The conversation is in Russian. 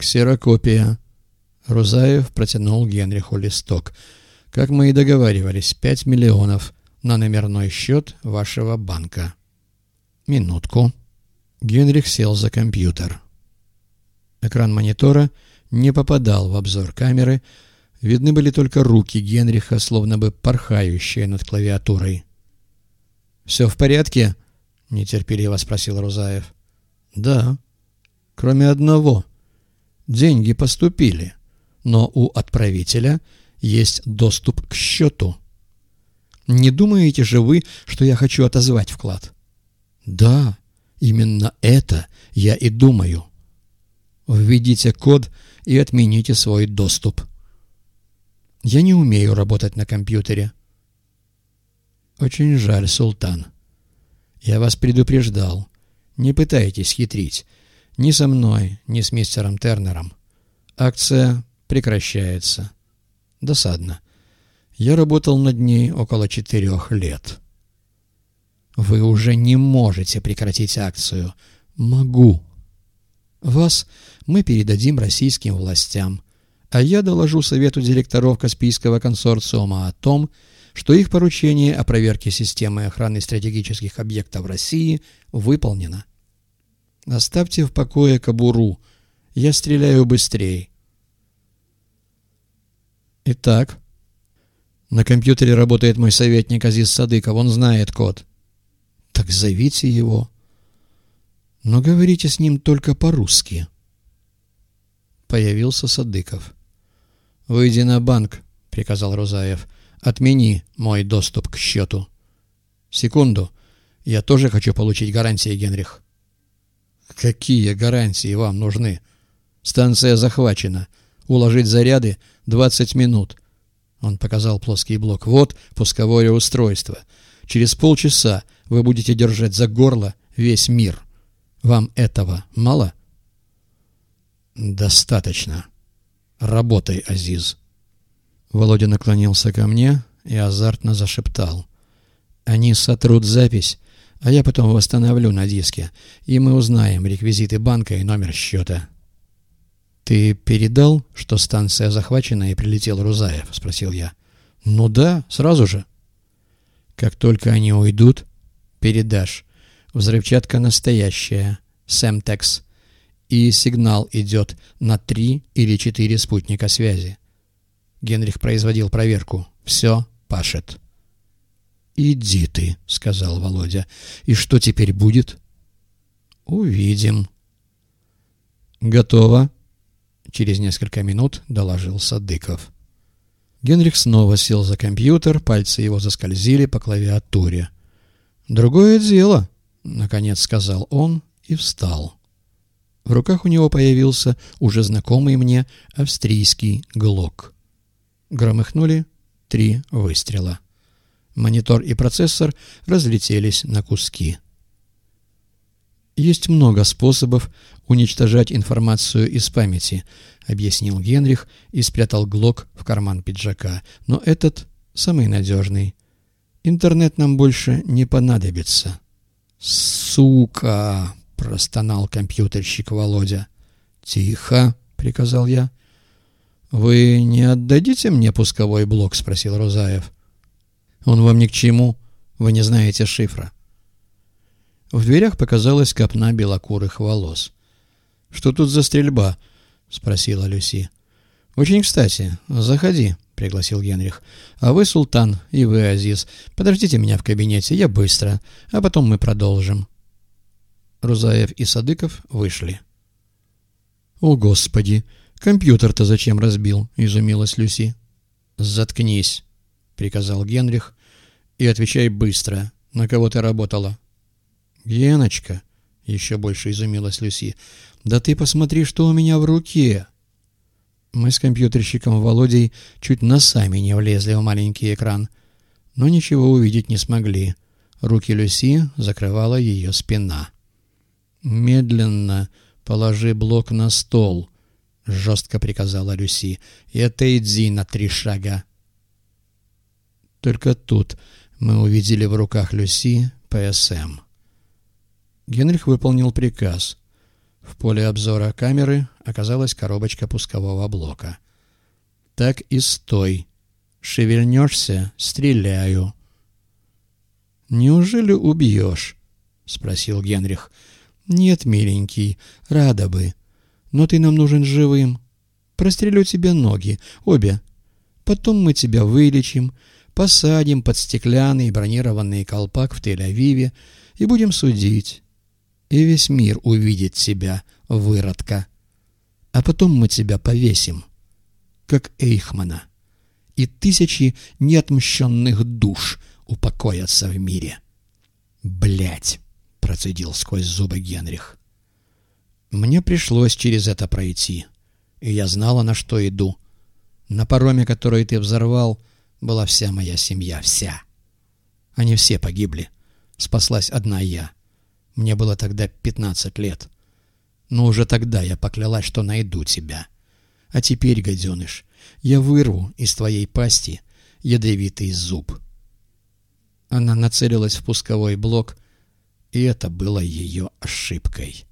«Ксерокопия». Рузаев протянул Генриху листок. «Как мы и договаривались, пять миллионов на номерной счет вашего банка». «Минутку». Генрих сел за компьютер. Экран монитора не попадал в обзор камеры, видны были только руки Генриха, словно бы порхающие над клавиатурой. «Все в порядке?» — нетерпеливо спросил Рузаев. «Да. Кроме одного. Деньги поступили, но у отправителя есть доступ к счету. Не думаете же вы, что я хочу отозвать вклад?» «Да, именно это я и думаю. Введите код и отмените свой доступ». «Я не умею работать на компьютере». «Очень жаль, Султан. Я вас предупреждал. Не пытайтесь хитрить. Ни со мной, ни с мистером Тернером. Акция прекращается. Досадно. Я работал над ней около четырех лет». «Вы уже не можете прекратить акцию». «Могу». «Вас мы передадим российским властям» а я доложу Совету директоров Каспийского консорциума о том, что их поручение о проверке системы охраны стратегических объектов России выполнено. Оставьте в покое кобуру. Я стреляю быстрее. Итак, на компьютере работает мой советник Азиз Садыков. Он знает код. Так зовите его. Но говорите с ним только по-русски. Появился Садыков. «Выйди на банк», — приказал Рузаев. «Отмени мой доступ к счету». «Секунду. Я тоже хочу получить гарантии, Генрих». «Какие гарантии вам нужны?» «Станция захвачена. Уложить заряды — 20 минут». Он показал плоский блок. «Вот пусковое устройство. Через полчаса вы будете держать за горло весь мир. Вам этого мало?» «Достаточно». Работай, Азиз. Володя наклонился ко мне и азартно зашептал. Они сотрут запись, а я потом восстановлю на диске, и мы узнаем реквизиты банка и номер счета. «Ты передал, что станция захвачена и прилетел Рузаев?» — спросил я. «Ну да, сразу же». «Как только они уйдут, передашь. Взрывчатка настоящая. Сэмтекс и сигнал идет на три или четыре спутника связи. Генрих производил проверку. Все пашет. «Иди ты», — сказал Володя. «И что теперь будет?» «Увидим». «Готово», — через несколько минут доложил Садыков. Генрих снова сел за компьютер, пальцы его заскользили по клавиатуре. «Другое дело», — наконец сказал он и встал. В руках у него появился уже знакомый мне австрийский глок. Громыхнули три выстрела. Монитор и процессор разлетелись на куски. «Есть много способов уничтожать информацию из памяти», — объяснил Генрих и спрятал глок в карман пиджака. «Но этот самый надежный. Интернет нам больше не понадобится». «Сука!» простонал компьютерщик Володя. «Тихо!» — приказал я. «Вы не отдадите мне пусковой блок?» — спросил Розаев. «Он вам ни к чему. Вы не знаете шифра». В дверях показалась копна белокурых волос. «Что тут за стрельба?» — спросила Люси. «Очень кстати. Заходи», — пригласил Генрих. «А вы, Султан, и вы, Азиз, подождите меня в кабинете, я быстро, а потом мы продолжим». Рузаев и Садыков вышли. «О, Господи! Компьютер-то зачем разбил?» — изумилась Люси. «Заткнись!» — приказал Генрих. «И отвечай быстро. На кого ты работала?» «Геночка!» — еще больше изумилась Люси. «Да ты посмотри, что у меня в руке!» Мы с компьютерщиком Володей чуть носами не влезли в маленький экран, но ничего увидеть не смогли. Руки Люси закрывала ее спина. «Медленно положи блок на стол», — жестко приказала Люси, — «и отойди на три шага». Только тут мы увидели в руках Люси ПСМ. Генрих выполнил приказ. В поле обзора камеры оказалась коробочка пускового блока. «Так и стой. Шевельнешься — стреляю». «Неужели убьешь?» — спросил Генрих. «Нет, миленький, рада бы. Но ты нам нужен живым. Прострелю тебе ноги, обе. Потом мы тебя вылечим, посадим под стеклянный бронированный колпак в Тель-Авиве и будем судить. И весь мир увидит тебя, выродка. А потом мы тебя повесим, как Эйхмана. И тысячи неотмщенных душ упокоятся в мире. Блять, процедил сквозь зубы Генрих. Мне пришлось через это пройти, и я знала, на что иду. На пароме, который ты взорвал, была вся моя семья, вся. Они все погибли. Спаслась одна я. Мне было тогда пятнадцать лет. Но уже тогда я поклялась, что найду тебя. А теперь, гаденыш, я вырву из твоей пасти ядовитый зуб. Она нацелилась в пусковой блок, и это было ее ошибкой.